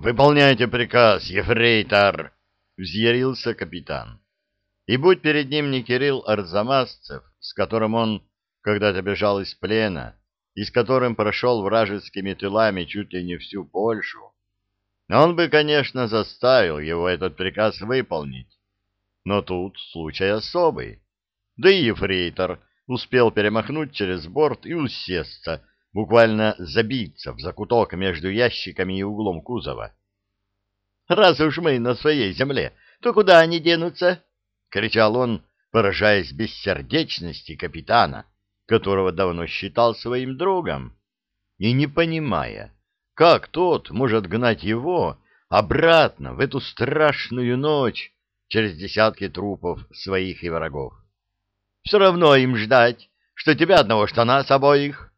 «Выполняйте приказ, ефрейтор!» — взъярился капитан. И будь перед ним не Кирилл Арзамасцев, с которым он когда-то бежал из плена, и с которым прошел вражескими тылами чуть ли не всю Польшу, он бы, конечно, заставил его этот приказ выполнить. Но тут случай особый. Да и ефрейтор успел перемахнуть через борт и усесться, буквально забиться в закуток между ящиками и углом кузова. «Раз уж мы на своей земле, то куда они денутся?» — кричал он, поражаясь бессердечности капитана, которого давно считал своим другом, и не понимая, как тот может гнать его обратно в эту страшную ночь через десятки трупов своих и врагов. «Все равно им ждать, что тебя одного, что нас обоих».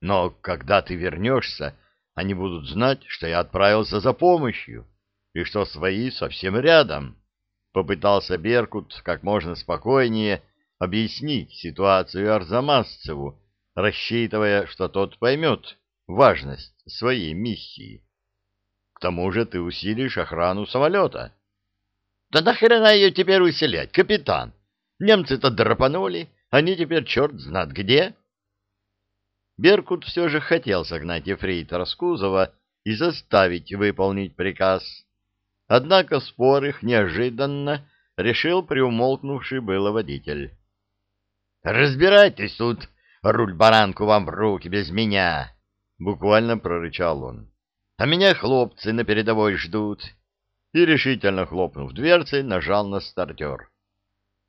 Но когда ты вернешься, они будут знать, что я отправился за помощью и что свои совсем рядом. Попытался Беркут как можно спокойнее объяснить ситуацию Арзамасцеву, рассчитывая, что тот поймет важность своей миссии. К тому же ты усилишь охрану самолета. Да нахрена ее теперь усилять, капитан? Немцы-то драпанули, они теперь черт знает где. Беркут все же хотел согнать ефрейтора с кузова и заставить выполнить приказ. Однако спор их неожиданно решил приумолкнувший было водитель. «Разбирайтесь тут, руль-баранку вам в руки без меня!» — буквально прорычал он. «А меня хлопцы на передовой ждут!» И, решительно хлопнув дверцей, нажал на стартер.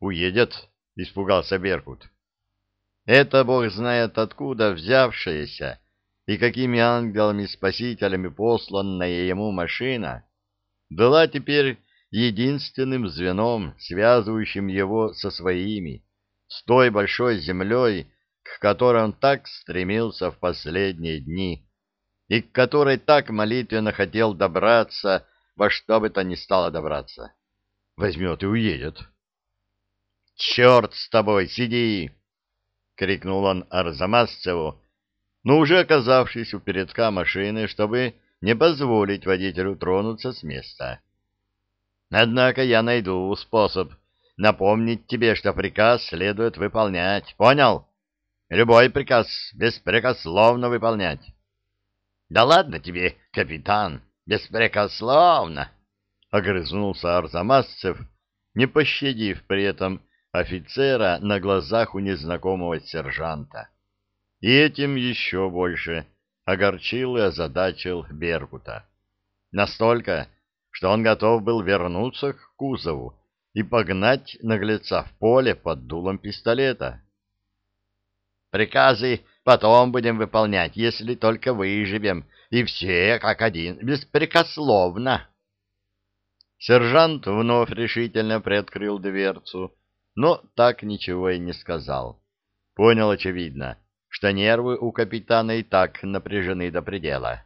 «Уедет?» — испугался Беркут. Это бог знает откуда взявшаяся и какими ангелами-спасителями посланная ему машина была теперь единственным звеном, связывающим его со своими, с той большой землей, к которой он так стремился в последние дни и к которой так молитвенно хотел добраться, во что бы то ни стало добраться. Возьмет и уедет. «Черт с тобой, сиди!» — крикнул он Арзамасцеву, но уже оказавшись у передка машины, чтобы не позволить водителю тронуться с места. «Однако я найду способ напомнить тебе, что приказ следует выполнять. Понял? Любой приказ беспрекословно выполнять». «Да ладно тебе, капитан, беспрекословно!» — огрызнулся Арзамасцев, не пощадив при этом офицера на глазах у незнакомого сержанта. И этим еще больше огорчил и озадачил Беркута. Настолько, что он готов был вернуться к кузову и погнать наглеца в поле под дулом пистолета. «Приказы потом будем выполнять, если только выживем, и все как один, беспрекословно». Сержант вновь решительно приоткрыл дверцу, но так ничего и не сказал. Понял, очевидно, что нервы у капитана и так напряжены до предела.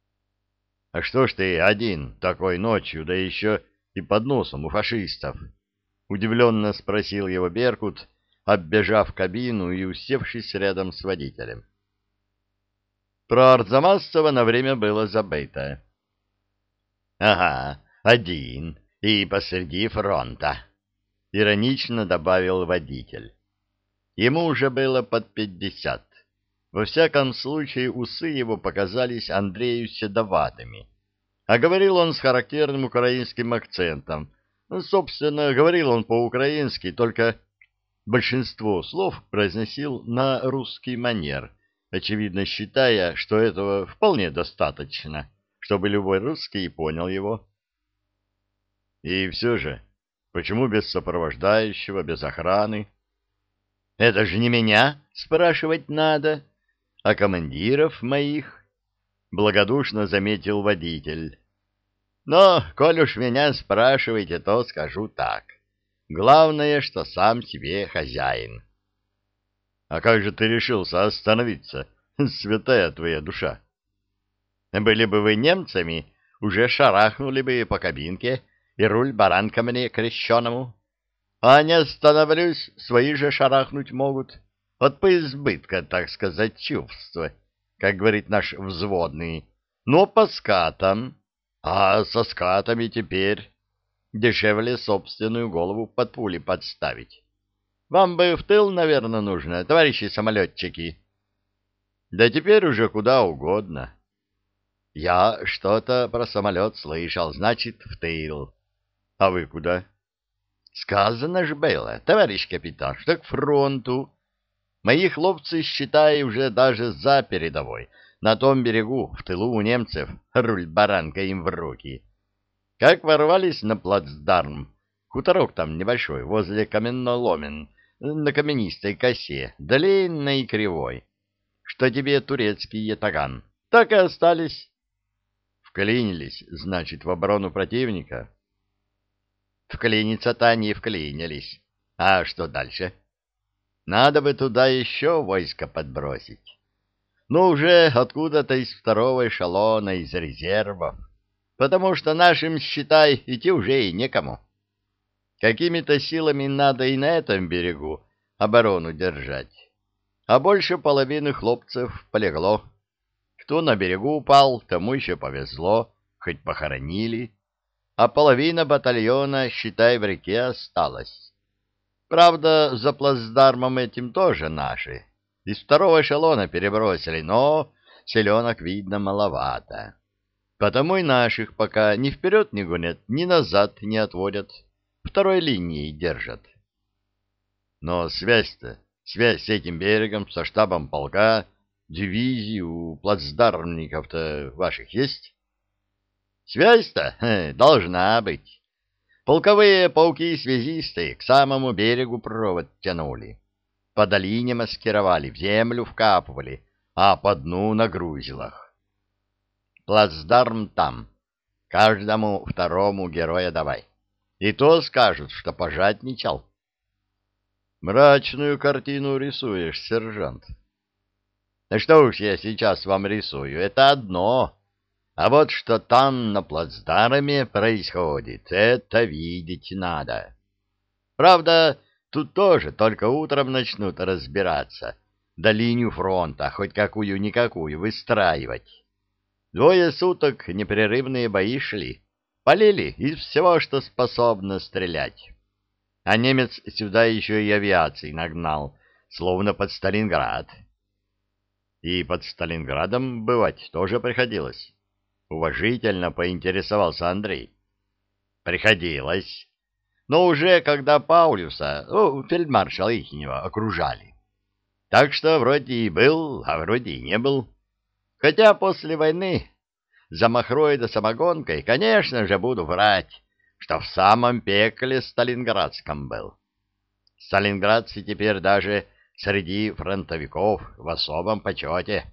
— А что ж ты один такой ночью, да еще и под носом у фашистов? — удивленно спросил его Беркут, оббежав кабину и усевшись рядом с водителем. Про Арзамасцева на время было забыто. — Ага, один и посреди фронта, — иронично добавил водитель. Ему уже было под пятьдесят. Во всяком случае, усы его показались Андрею седоватыми. А говорил он с характерным украинским акцентом. Ну, собственно, говорил он по-украински, только большинство слов произносил на русский манер, очевидно считая, что этого вполне достаточно, чтобы любой русский понял его. И все же Почему без сопровождающего, без охраны? Это же не меня спрашивать надо, а командиров моих, — благодушно заметил водитель. Но, коль уж меня спрашиваете, то скажу так. Главное, что сам себе хозяин. А как же ты решился остановиться, святая твоя душа? Были бы вы немцами, уже шарахнули бы по кабинке и руль баранка мне крещеному. А не остановлюсь, свои же шарахнуть могут. От поизбытка, так сказать, чувства, как говорит наш взводный. Но по скатам, а со скатами теперь дешевле собственную голову под пули подставить. Вам бы в тыл, наверное, нужно, товарищи самолетчики. Да теперь уже куда угодно. Я что-то про самолет слышал, значит, в тыл. А вы куда? Сказано же было, товарищ капитан, что к фронту. Мои хлопцы, считай, уже даже за передовой, на том берегу, в тылу у немцев, руль баранка им в руки. Как ворвались на плацдарм, хуторок там небольшой, возле каменноломен, на каменистой косе, длинной и кривой, что тебе турецкий ятаган, так и остались. Вклинились, значит, в оборону противника. Вклиниться-то они вклинились. А что дальше? Надо бы туда еще войско подбросить. Но уже откуда-то из второго эшелона, из резервов. Потому что нашим, считай, идти уже и некому. Какими-то силами надо и на этом берегу оборону держать. А больше половины хлопцев полегло. Кто на берегу упал, тому еще повезло, хоть похоронили а половина батальона, считай, в реке осталась. Правда, за плацдармом этим тоже наши. Из второго эшелона перебросили, но селенок, видно, маловато. Потому и наших пока ни вперед не гонят, ни назад не отводят. Второй линией держат. Но связь-то, связь с этим берегом, со штабом полка, дивизии у плацдармников-то ваших есть? Связь-то должна быть. Полковые пауки-связисты к самому берегу провод тянули. По долине маскировали, в землю вкапывали, а по дну на грузилах. Плацдарм там. Каждому второму героя давай. И то скажут, что пожадничал. Мрачную картину рисуешь, сержант. Да что уж я сейчас вам рисую, это одно. А вот что там на плацдарме происходит, это видеть надо. Правда, тут тоже только утром начнут разбираться, да линию фронта, хоть какую-никакую, выстраивать. Двое суток непрерывные бои шли, полили из всего, что способно стрелять. А немец сюда еще и авиации нагнал, словно под Сталинград. И под Сталинградом бывать тоже приходилось. Уважительно поинтересовался Андрей. Приходилось. Но уже когда Паулюса, ну, фельдмаршала ихнего, окружали. Так что вроде и был, а вроде и не был. Хотя после войны за махрой да самогонкой, конечно же, буду врать, что в самом пекле сталинградском был. Сталинградцы теперь даже среди фронтовиков в особом почете.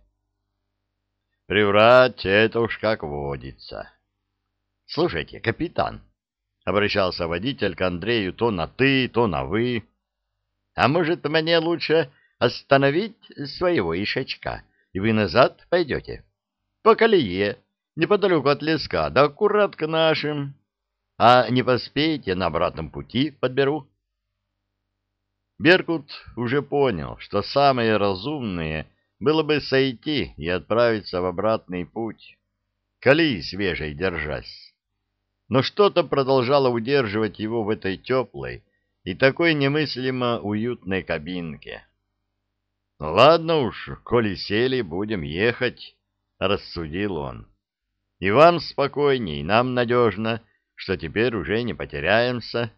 Приврать — это уж как водится. — Слушайте, капитан, — обращался водитель к Андрею то на «ты», то на «вы», — а может, мне лучше остановить своего ишачка, и вы назад пойдете? По колее, неподалеку от леска, да аккурат к нашим. А не поспеете, на обратном пути подберу. Беркут уже понял, что самые разумные — было бы сойти и отправиться в обратный путь, колеи свежей держась. Но что-то продолжало удерживать его в этой теплой и такой немыслимо уютной кабинке. «Ну ладно уж, коли сели, будем ехать», — рассудил он. «И вам спокойней, нам надежно, что теперь уже не потеряемся».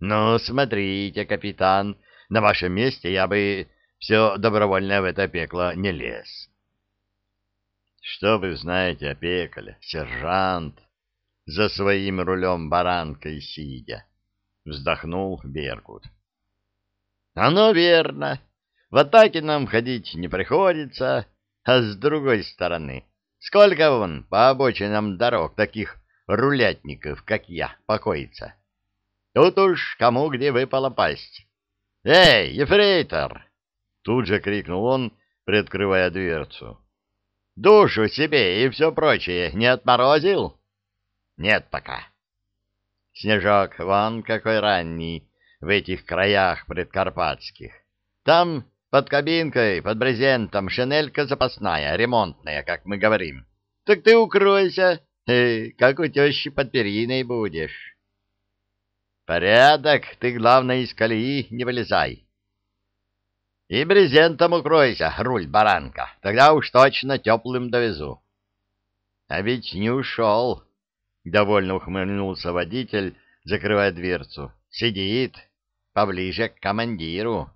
«Ну, смотрите, капитан, на вашем месте я бы все добровольно в это пекло не лез. Что вы знаете о пекле, сержант, за своим рулем баранкой сидя? Вздохнул Беркут. Оно верно. В атаке нам ходить не приходится, а с другой стороны, сколько вон по обочинам дорог таких рулятников, как я, покоится. Тут уж кому где выпало пасть. Эй, ефрейтор! Тут же крикнул он, приоткрывая дверцу. «Душу себе и все прочее не отморозил?» «Нет пока». «Снежок, вон какой ранний в этих краях предкарпатских. Там под кабинкой, под брезентом шинелька запасная, ремонтная, как мы говорим. Так ты укройся, э, как у тещи под периной будешь. Порядок, ты, главное, из колеи не вылезай. И брезентом укройся, руль баранка, тогда уж точно теплым довезу. А ведь не ушел, — довольно ухмыльнулся водитель, закрывая дверцу. Сидит поближе к командиру.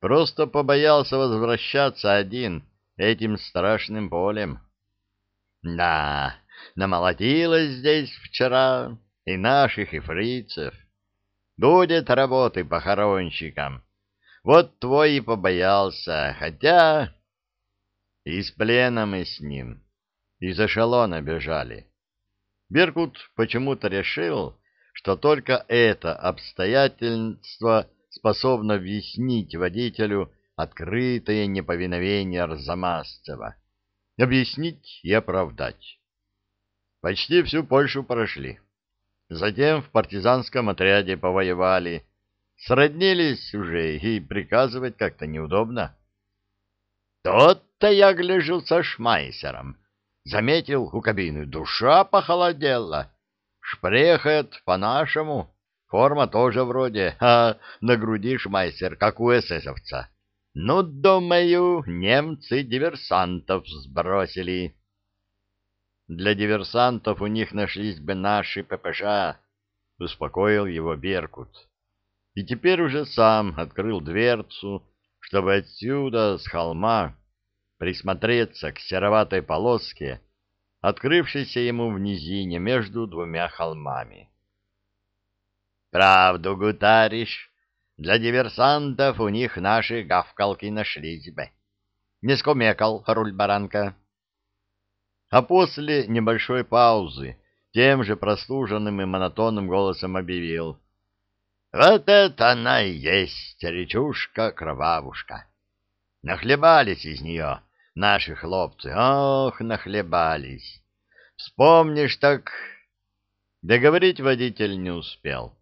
Просто побоялся возвращаться один этим страшным полем. Да, намолотилось здесь вчера и наших, и фрицев. Будет работы похоронщикам. Вот твой и побоялся, хотя... Из плена мы с ним, из эшелона бежали. Беркут почему-то решил, что только это обстоятельство способно объяснить водителю открытое неповиновение Арзамасцева, объяснить и оправдать. Почти всю Польшу прошли. Затем в партизанском отряде повоевали. Сроднились уже, и приказывать как-то неудобно. Тот-то я гляжу со шмайсером. Заметил у кабины, душа похолодела. Шпрехает по-нашему. Форма тоже вроде, а на груди шмайсер, как у эсэсовца. Ну, думаю, немцы диверсантов сбросили. Для диверсантов у них нашлись бы наши ППШ, успокоил его Беркут. И теперь уже сам открыл дверцу, чтобы отсюда, с холма, присмотреться к сероватой полоске, открывшейся ему в низине между двумя холмами. Правду гутаришь, для диверсантов у них наши гавкалки нашлись бы. Не скумекал руль баранка. А после небольшой паузы тем же прослуженным и монотонным голосом объявил. Вот это она и есть речушка-кровавушка. Нахлебались из нее наши хлопцы, ох, нахлебались. Вспомнишь так... Договорить водитель не успел.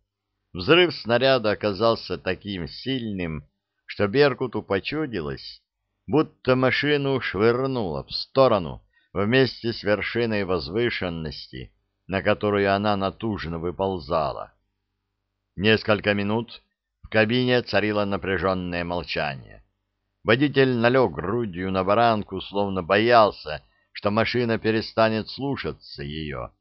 Взрыв снаряда оказался таким сильным, что Беркуту почудилось, будто машину швырнуло в сторону вместе с вершиной возвышенности, на которую она натужно выползала. Несколько минут в кабине царило напряженное молчание. Водитель налег грудью на баранку, словно боялся, что машина перестанет слушаться ее.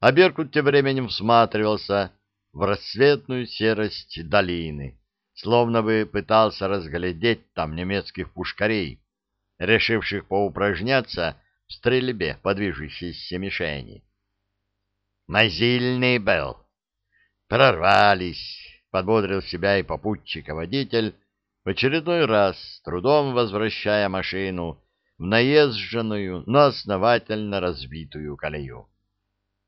А Беркут тем временем всматривался в рассветную серость долины, словно бы пытался разглядеть там немецких пушкарей, решивших поупражняться в стрельбе по движущейся мишени. «Мазильный был! Прорвались!» — подбодрил себя и попутчика водитель, в очередной раз с трудом возвращая машину в наезженную, но основательно разбитую колею.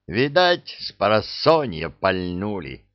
Видать, с парасонья пальнули.